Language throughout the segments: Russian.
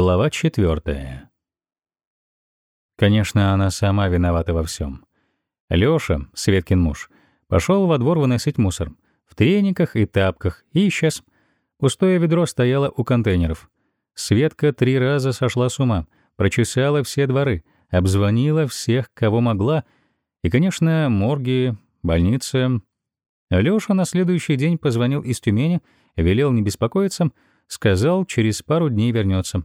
Глава четвертая. Конечно, она сама виновата во всем. Лёша, Светкин муж, пошел во двор выносить мусор. В трениках и тапках и исчез. Пустое ведро стояло у контейнеров. Светка три раза сошла с ума, прочесала все дворы, обзвонила всех, кого могла, и, конечно, морги, больницы. Лёша на следующий день позвонил из Тюмени, велел не беспокоиться, сказал, через пару дней вернется.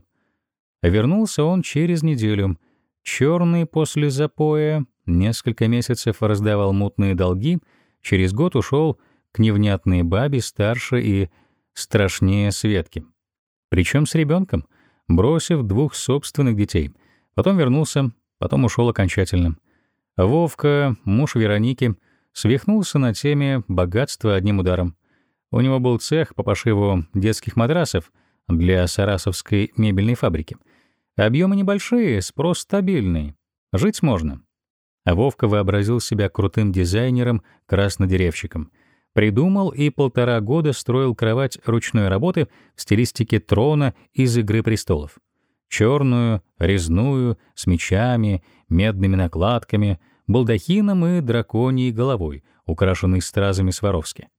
Вернулся он через неделю. Черный после запоя, несколько месяцев раздавал мутные долги, через год ушел к невнятной бабе старше и страшнее Светки. Причем с ребенком, бросив двух собственных детей. Потом вернулся, потом ушел окончательно. Вовка, муж Вероники, свихнулся на теме богатства одним ударом. У него был цех по пошиву детских матрасов для Сарасовской мебельной фабрики — Объемы небольшие, спрос стабильный. Жить можно. А Вовка вообразил себя крутым дизайнером, краснодеревщиком. Придумал и полтора года строил кровать ручной работы в стилистике трона из «Игры престолов». Черную, резную, с мечами, медными накладками, балдахином и драконьей головой, украшенной стразами Сваровски.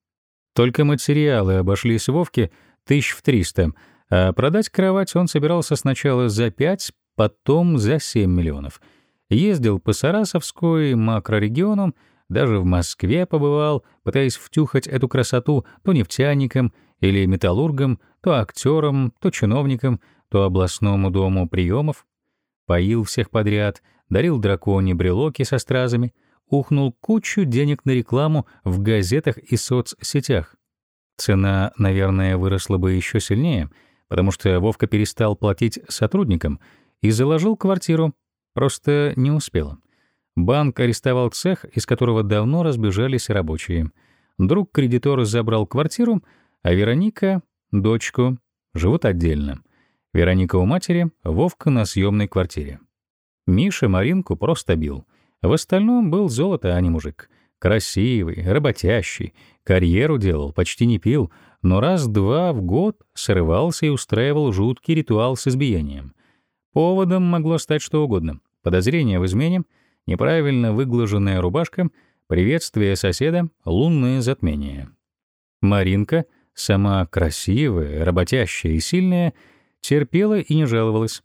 Только материалы обошлись Вовке тысяч в триста — а продать кровать он собирался сначала за 5, потом за 7 миллионов. Ездил по Сарасовской макрорегионам, даже в Москве побывал, пытаясь втюхать эту красоту то нефтяникам или металлургам, то актерам, то чиновникам, то областному дому приемов. Поил всех подряд, дарил драконе брелоки со стразами, ухнул кучу денег на рекламу в газетах и соцсетях. Цена, наверное, выросла бы еще сильнее — потому что Вовка перестал платить сотрудникам и заложил квартиру, просто не успел. Банк арестовал цех, из которого давно разбежались рабочие. Друг кредитора забрал квартиру, а Вероника — дочку, живут отдельно. Вероника у матери, Вовка на съемной квартире. Миша Маринку просто бил. В остальном был золото, а не мужик. Красивый, работящий, карьеру делал, почти не пил, но раз-два в год срывался и устраивал жуткий ритуал с избиением. Поводом могло стать что угодно. Подозрение в измене, неправильно выглаженная рубашка, приветствие соседа, лунное затмение. Маринка, сама красивая, работящая и сильная, терпела и не жаловалась.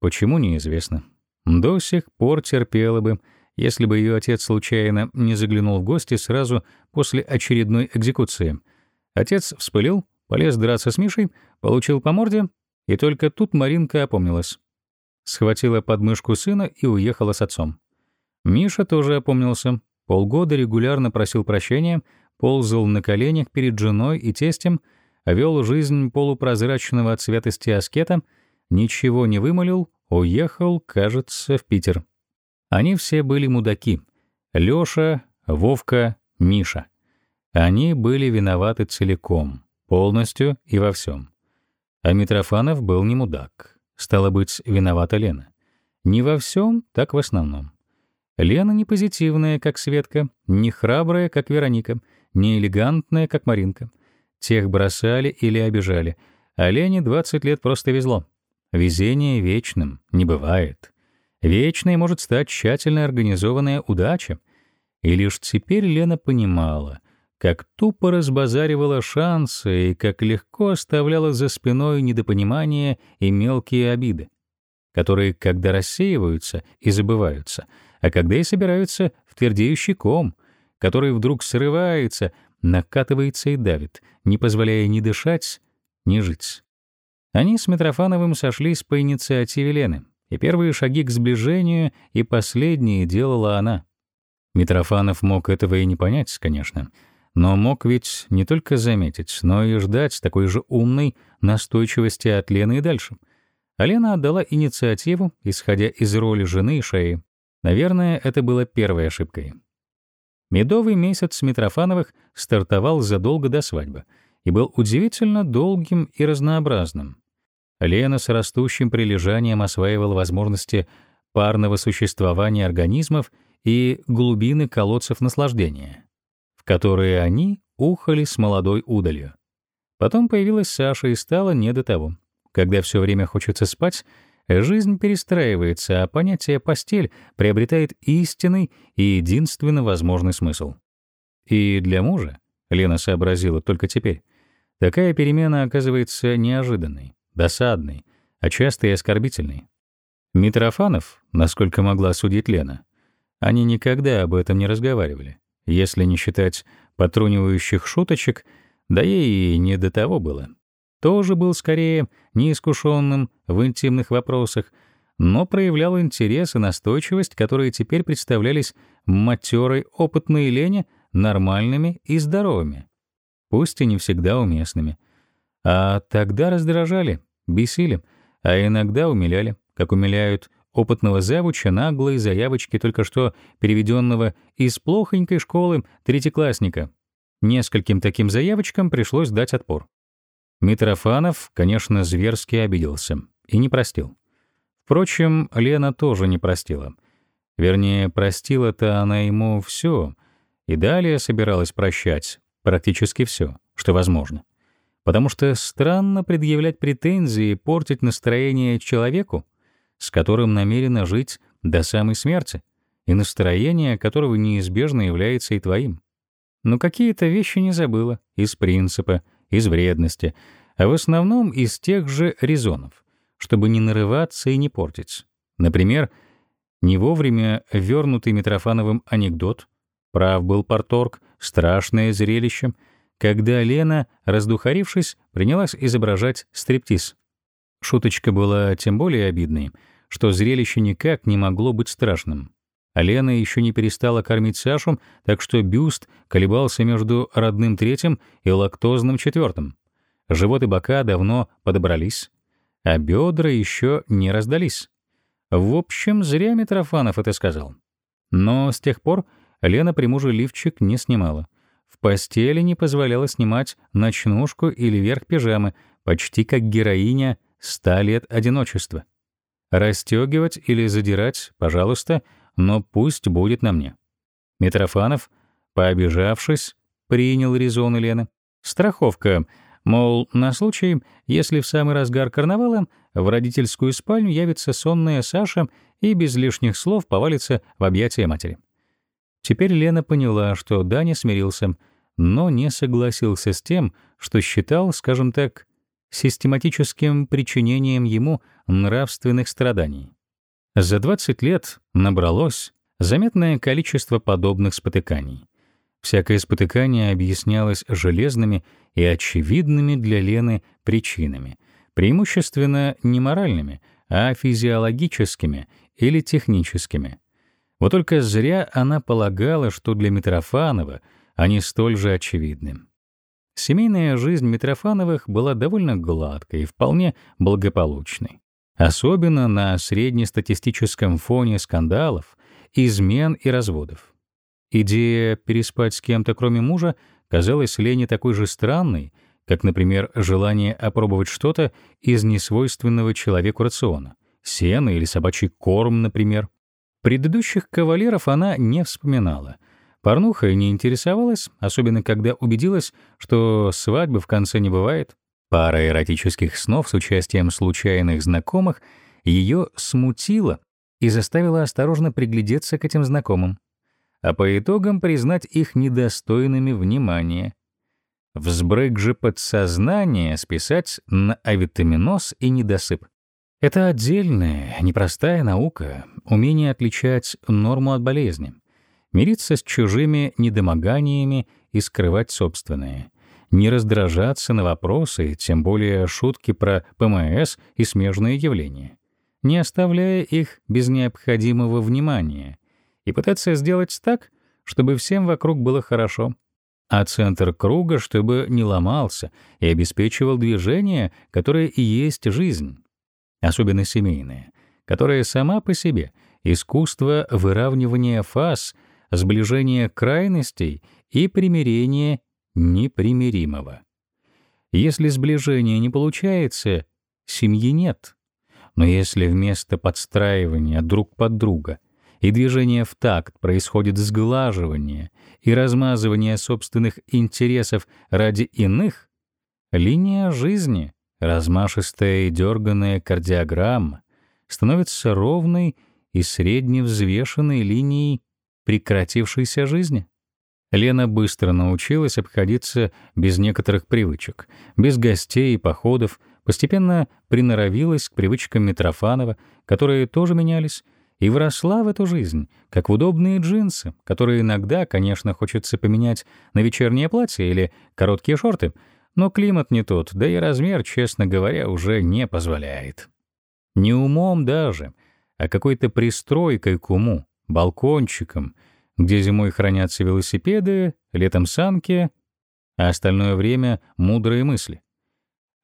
Почему, неизвестно. До сих пор терпела бы, если бы ее отец случайно не заглянул в гости сразу после очередной экзекуции — Отец вспылил, полез драться с Мишей, получил по морде, и только тут Маринка опомнилась. Схватила подмышку сына и уехала с отцом. Миша тоже опомнился. Полгода регулярно просил прощения, ползал на коленях перед женой и тестем, вел жизнь полупрозрачного от святости аскета, ничего не вымолил, уехал, кажется, в Питер. Они все были мудаки. Лёша, Вовка, Миша. Они были виноваты целиком, полностью и во всем. А Митрофанов был не мудак. Стало быть, виновата Лена. Не во всем, так в основном. Лена не позитивная, как Светка, не храбрая, как Вероника, не элегантная, как Маринка. Тех бросали или обижали, а Лене 20 лет просто везло. Везение вечным не бывает. Вечной может стать тщательно организованная удача. И лишь теперь Лена понимала — как тупо разбазаривала шансы и как легко оставляла за спиной недопонимания и мелкие обиды, которые когда рассеиваются и забываются, а когда и собираются в твердеющий ком, который вдруг срывается, накатывается и давит, не позволяя ни дышать, ни жить. Они с Митрофановым сошлись по инициативе Лены, и первые шаги к сближению и последние делала она. Митрофанов мог этого и не понять, конечно, — но мог ведь не только заметить, но и ждать такой же умной настойчивости от Лены и дальше. А Лена отдала инициативу, исходя из роли жены и шеи. Наверное, это было первой ошибкой. Медовый месяц Митрофановых стартовал задолго до свадьбы и был удивительно долгим и разнообразным. Лена с растущим прилежанием осваивала возможности парного существования организмов и глубины колодцев наслаждения которые они ухали с молодой удалью. Потом появилась Саша и стало не до того. когда все время хочется спать, жизнь перестраивается, а понятие «постель» приобретает истинный и единственно возможный смысл. И для мужа, Лена сообразила только теперь, такая перемена оказывается неожиданной, досадной, а часто и оскорбительной. Митрофанов, насколько могла судить Лена, они никогда об этом не разговаривали, если не считать потрунивающих шуточек, да ей и не до того было. Тоже был скорее неискушенным в интимных вопросах, но проявлял интерес и настойчивость, которые теперь представлялись матерой опытной Лене нормальными и здоровыми, пусть и не всегда уместными. А тогда раздражали, бесили, а иногда умиляли, как умиляют опытного завуча наглые заявочки только что переведенного из плохонькой школы третьеклассника. Нескольким таким заявочкам пришлось дать отпор. Митрофанов, конечно, зверски обиделся и не простил. Впрочем, Лена тоже не простила. Вернее, простила-то она ему все, и далее собиралась прощать практически все, что возможно. Потому что странно предъявлять претензии и портить настроение человеку, с которым намерена жить до самой смерти, и настроение которого неизбежно является и твоим. Но какие-то вещи не забыла, из принципа, из вредности, а в основном из тех же резонов, чтобы не нарываться и не портить. Например, не вовремя вернутый Митрофановым анекдот, прав был Порторг, страшное зрелище, когда Лена, раздухарившись, принялась изображать стриптиз. Шуточка была тем более обидной — что зрелище никак не могло быть страшным. А Лена еще не перестала кормить Сашу, так что бюст колебался между родным третьим и лактозным четвертым. Живот и бока давно подобрались, а бедра еще не раздались. В общем, зря Митрофанов это сказал. Но с тех пор Лена при муже лифчик не снимала. В постели не позволяла снимать ночнушку или верх пижамы, почти как героиня ста лет одиночества. Растёгивать или задирать, пожалуйста, но пусть будет на мне. Митрофанов, пообижавшись, принял резон Лены. Страховка, мол, на случай, если в самый разгар карнавала в родительскую спальню явится сонная Саша и без лишних слов повалится в объятия матери. Теперь Лена поняла, что Даня смирился, но не согласился с тем, что считал, скажем так, систематическим причинением ему нравственных страданий. За 20 лет набралось заметное количество подобных спотыканий. Всякое спотыкание объяснялось железными и очевидными для Лены причинами, преимущественно не моральными, а физиологическими или техническими. Вот только зря она полагала, что для Митрофанова они столь же очевидны. Семейная жизнь Митрофановых была довольно гладкой и вполне благополучной. Особенно на среднестатистическом фоне скандалов, измен и разводов. Идея переспать с кем-то, кроме мужа, казалась Лене такой же странной, как, например, желание опробовать что-то из несвойственного человеку рациона. Сено или собачий корм, например. Предыдущих кавалеров она не вспоминала — Порнухой не интересовалась, особенно когда убедилась, что свадьбы в конце не бывает. Пара эротических снов с участием случайных знакомых ее смутила и заставила осторожно приглядеться к этим знакомым, а по итогам признать их недостойными внимания. Взбрык же подсознание списать на авитаминоз и недосып. Это отдельная, непростая наука, умение отличать норму от болезни мириться с чужими недомоганиями и скрывать собственные, не раздражаться на вопросы, тем более шутки про ПМС и смежные явления, не оставляя их без необходимого внимания, и пытаться сделать так, чтобы всем вокруг было хорошо, а центр круга, чтобы не ломался и обеспечивал движение, которое и есть жизнь, особенно семейное, которое сама по себе — искусство выравнивания фаз — сближение крайностей и примирение непримиримого. Если сближение не получается, семьи нет. Но если вместо подстраивания друг под друга и движения в такт происходит сглаживание и размазывание собственных интересов ради иных, линия жизни, размашистая и дерганная кардиограмма становится ровной и средневзвешенной линией прекратившейся жизни. Лена быстро научилась обходиться без некоторых привычек, без гостей и походов, постепенно приноровилась к привычкам Митрофанова, которые тоже менялись, и вросла в эту жизнь, как в удобные джинсы, которые иногда, конечно, хочется поменять на вечернее платье или короткие шорты, но климат не тот, да и размер, честно говоря, уже не позволяет. Не умом даже, а какой-то пристройкой к уму, балкончиком, где зимой хранятся велосипеды, летом санки, а остальное время — мудрые мысли.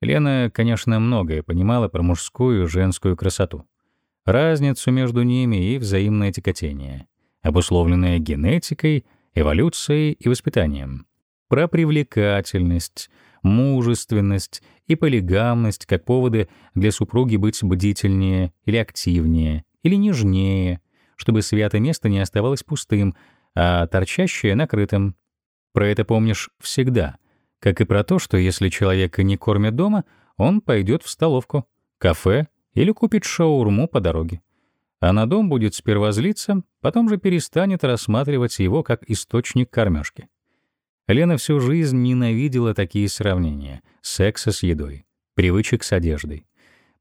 Лена, конечно, многое понимала про мужскую и женскую красоту разницу между ними и взаимное тяготение, обусловленное генетикой, эволюцией и воспитанием. Про привлекательность, мужественность и полигамность как поводы для супруги быть бдительнее или активнее, или нежнее, чтобы святое место не оставалось пустым, а торчащее — накрытым. Про это помнишь всегда, как и про то, что если человека не кормят дома, он пойдет в столовку, кафе или купит шаурму по дороге. А на дом будет сперва злиться, потом же перестанет рассматривать его как источник кормежки. Лена всю жизнь ненавидела такие сравнения — секса с едой, привычек с одеждой.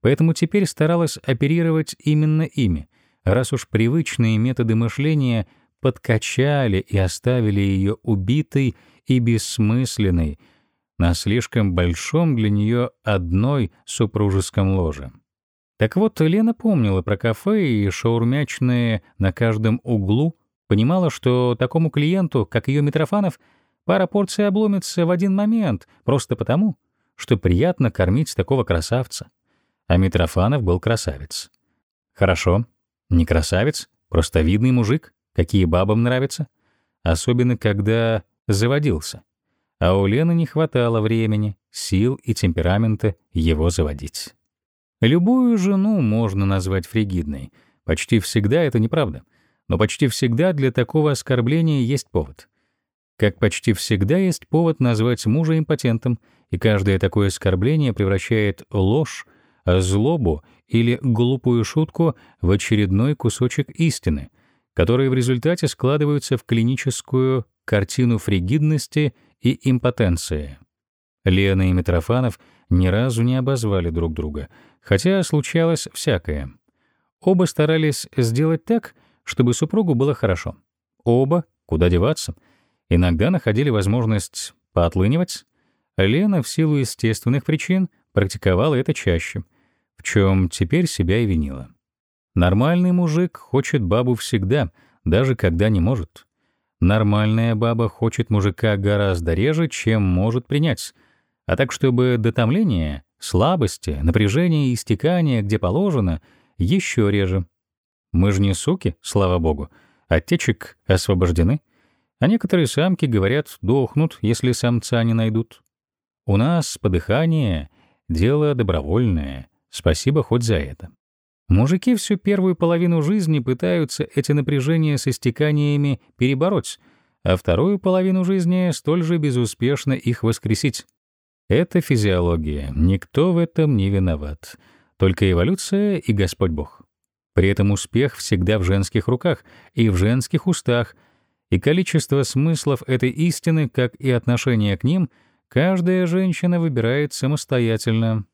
Поэтому теперь старалась оперировать именно ими, раз уж привычные методы мышления подкачали и оставили ее убитой и бессмысленной на слишком большом для нее одной супружеском ложе. Так вот, Лена помнила про кафе и шаурмячные на каждом углу, понимала, что такому клиенту, как ее Митрофанов, пара порций обломится в один момент, просто потому, что приятно кормить такого красавца. А Митрофанов был красавец. Хорошо, не красавец, просто видный мужик, какие бабам нравятся. Особенно, когда заводился. А у Лены не хватало времени, сил и темперамента его заводить. Любую жену можно назвать фригидной. Почти всегда это неправда. Но почти всегда для такого оскорбления есть повод. Как почти всегда есть повод назвать мужа импотентом, и каждое такое оскорбление превращает ложь, злобу или глупую шутку в очередной кусочек истины, которые в результате складываются в клиническую картину фригидности и импотенции. Лена и Митрофанов ни разу не обозвали друг друга — Хотя случалось всякое. Оба старались сделать так, чтобы супругу было хорошо. Оба, куда деваться, иногда находили возможность поотлынивать. Лена в силу естественных причин практиковала это чаще, в чем теперь себя и винила. Нормальный мужик хочет бабу всегда, даже когда не может. Нормальная баба хочет мужика гораздо реже, чем может принять. А так, чтобы дотомление Слабости, напряжение и истекание, где положено, еще реже. Мы же не суки, слава богу. От течек освобождены. А некоторые самки, говорят, дохнут, если самца не найдут. У нас подыхание — дело добровольное. Спасибо хоть за это. Мужики всю первую половину жизни пытаются эти напряжения с истеканиями перебороть, а вторую половину жизни столь же безуспешно их воскресить. Это физиология, никто в этом не виноват. Только эволюция и Господь Бог. При этом успех всегда в женских руках и в женских устах, и количество смыслов этой истины, как и отношение к ним, каждая женщина выбирает самостоятельно.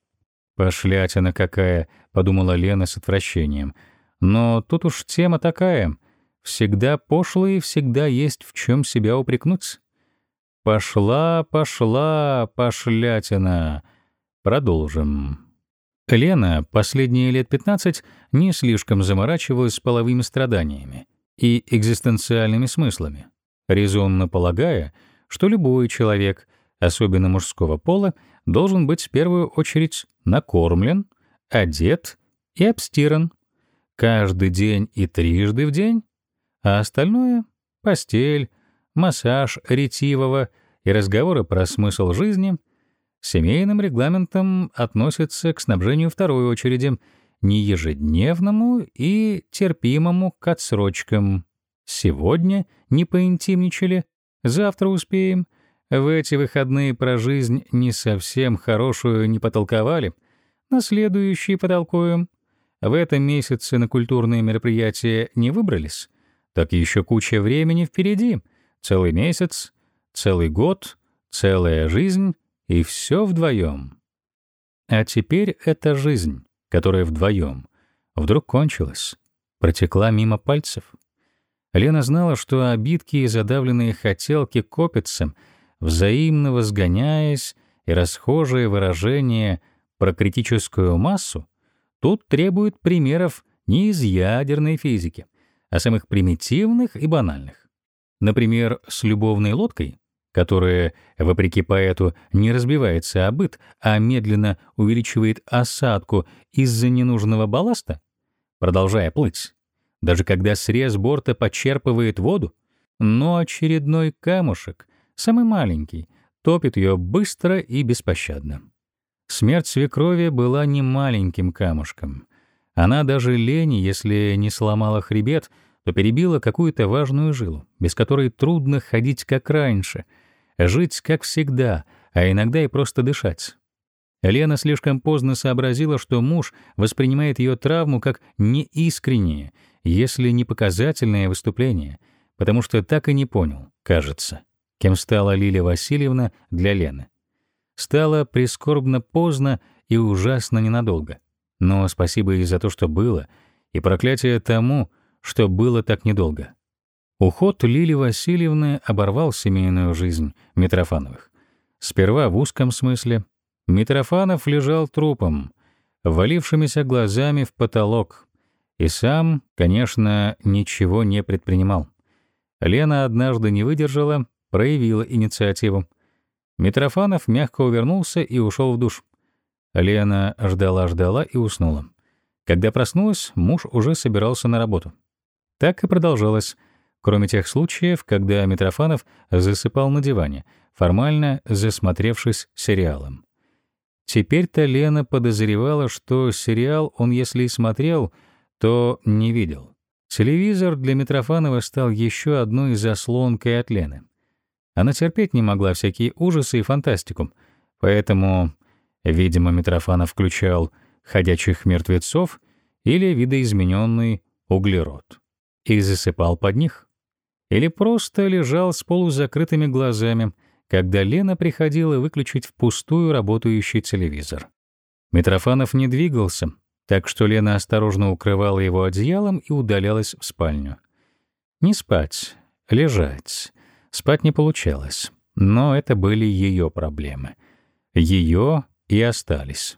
«Пошлятина какая», — подумала Лена с отвращением. «Но тут уж тема такая. Всегда пошлые, всегда есть в чем себя упрекнуть». Пошла, пошла, пошлятина. Продолжим. Лена последние лет 15 не слишком заморачивалась с половыми страданиями и экзистенциальными смыслами, резонно полагая, что любой человек, особенно мужского пола, должен быть в первую очередь накормлен, одет и обстиран. Каждый день и трижды в день, а остальное — постель, массаж ретивого и разговоры про смысл жизни семейным регламентом относятся к снабжению второй очереди, не ежедневному и терпимому к отсрочкам. Сегодня не поинтимничали, завтра успеем, В эти выходные про жизнь не совсем хорошую не потолковали. На следующие потолкуем. В этом месяце на культурные мероприятия не выбрались. Так еще куча времени впереди. Целый месяц, целый год, целая жизнь и все вдвоем. А теперь эта жизнь, которая вдвоем, вдруг кончилась, протекла мимо пальцев. Лена знала, что обидки и задавленные хотелки копятся — взаимно возгоняясь, и расхожее выражение про критическую массу тут требует примеров не из ядерной физики, а самых примитивных и банальных. Например, с любовной лодкой, которая, вопреки поэту, не разбивается о быт, а медленно увеличивает осадку из-за ненужного балласта, продолжая плыть. Даже когда срез борта почерпывает воду, но очередной камушек самый маленький, топит ее быстро и беспощадно. Смерть свекрови была не маленьким камушком. Она даже лени, если не сломала хребет, то перебила какую-то важную жилу, без которой трудно ходить как раньше, жить как всегда, а иногда и просто дышать. Лена слишком поздно сообразила, что муж воспринимает ее травму как неискреннее, если не показательное выступление, потому что так и не понял, кажется кем стала Лилия Васильевна для Лены. Стало прискорбно поздно и ужасно ненадолго. Но спасибо ей за то, что было, и проклятие тому, что было так недолго. Уход Лили Васильевны оборвал семейную жизнь Митрофановых. Сперва в узком смысле. Митрофанов лежал трупом, валившимися глазами в потолок, и сам, конечно, ничего не предпринимал. Лена однажды не выдержала проявила инициативу. Митрофанов мягко увернулся и ушел в душ. Лена ждала-ждала и уснула. Когда проснулась, муж уже собирался на работу. Так и продолжалось, кроме тех случаев, когда Митрофанов засыпал на диване, формально засмотревшись сериалом. Теперь-то Лена подозревала, что сериал он, если и смотрел, то не видел. Телевизор для Митрофанова стал еще одной заслонкой от Лены. Она терпеть не могла всякие ужасы и фантастику, поэтому, видимо, Митрофанов включал «ходячих мертвецов» или видоизмененный углерод и засыпал под них. Или просто лежал с полузакрытыми глазами, когда Лена приходила выключить впустую работающий телевизор. Митрофанов не двигался, так что Лена осторожно укрывала его одеялом и удалялась в спальню. Не спать, лежать, Спать не получалось, но это были ее проблемы. Ее и остались.